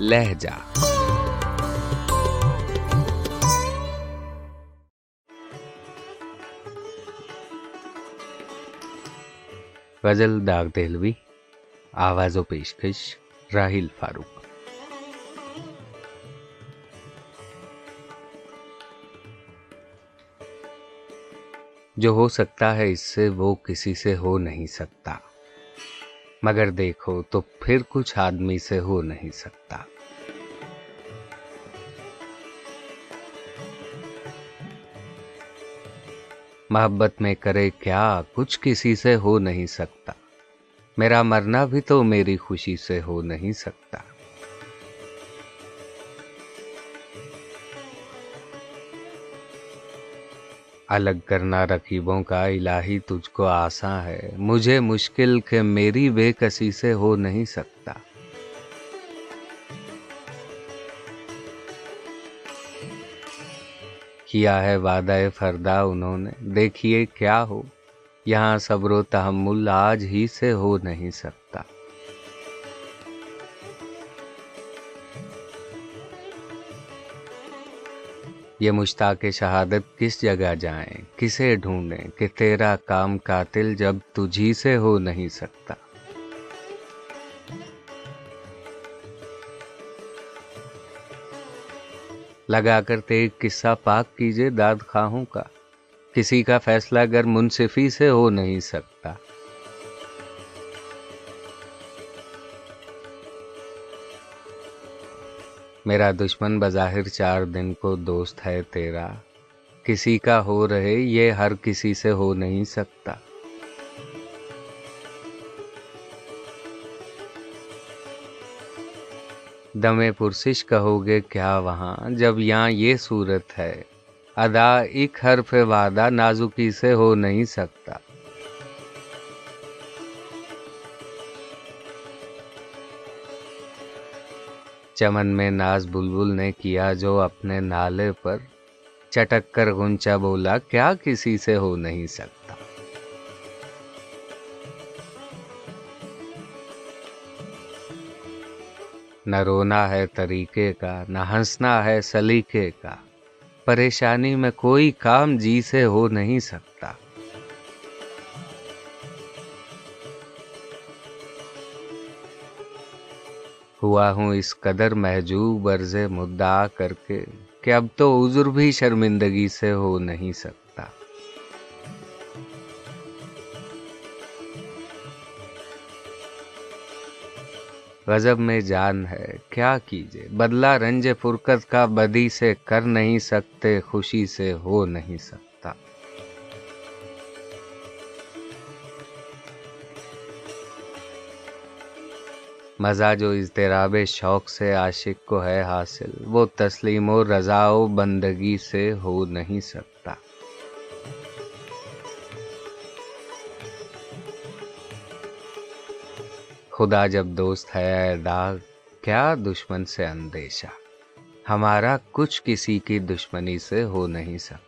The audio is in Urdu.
لہجہ۔ غزل داغ دہلوی، آواز و پیشکش راہیل فاروق۔ جو ہو سکتا ہے اس سے، وہ کسی سے ہو نہیں سکتا۔ مگر دیکھو تو پھر کچھ آدمی سے ہو نہیں سکتا۔ محبت میں کرے کیا کچھ کسی سے ہو نہیں سکتا۔ میرا مرنا بھی تو میری خوشی سے ہو نہیں سکتا۔ الگ کرنا رقیبوں کا الہی تجھ کو آساں ہے۔ مجھے مشکل کہ میری بے کسی سے ہو نہیں سکتا۔ کیا ہے وعدہ فردا انہوں نے؟ دیکھیے کیا ہو۔ یہاں صبر و تحمل آج ہی سے ہو نہیں سکتا۔ یہ مشتاق شہادت کس جگہ جائیں؟ کسے ڈھونڈیں کہ تیرا کام قاتل جب تجھی سے ہو نہیں سکتا۔ لگا کر ایک قصہ پاک کیجیے داد خواہوں کا۔ کسی کا فیصلہ اگر منصفی سے ہو نہیں سکتا۔ میرا دشمن بظاہر چار دن کو دوست ہے تیرا۔ کسی کا ہو رہے، یہ ہر کسی سے ہو نہیں سکتا۔ دمے پرسش کہو گے، کیا وہاں؟ جب یہاں یہ صورت ہے، ادا ایک حرف وعدہ نازکی سے ہو نہیں سکتا۔ چمن میں ناز بلبل نے کیا جو اپنے نالے پر چٹک کر گنچا بولا، کیا کسی سے ہو نہیں سکتا؟ نہ رونا ہے طریقے کا، نہ ہنسنا ہے سلیقے کا، پریشانی میں کوئی کام جی سے ہو نہیں سکتا۔ ہوا ہوں اس قدر محجوب عرض مدعا کر کے کہ اب تو عذر بھی شرمندگی سے ہو نہیں سکتا۔ غضب میں جان ہے، کیا کیجے بدلہ رنج فرقت کا بدی سے کر نہیں سکتے، خوشی سے ہو نہیں سکتا مزہ جو اضطراب شوق سے عاشق کو ہے حاصل۔ وہ تسلیم و رضا و بندگی سے ہو نہیں سکتا۔ خدا جب دوست ہے داغ، کیا دشمن سے اندیشہ؟ ہمارا کچھ کسی کی دشمنی سے ہو نہیں سکتا۔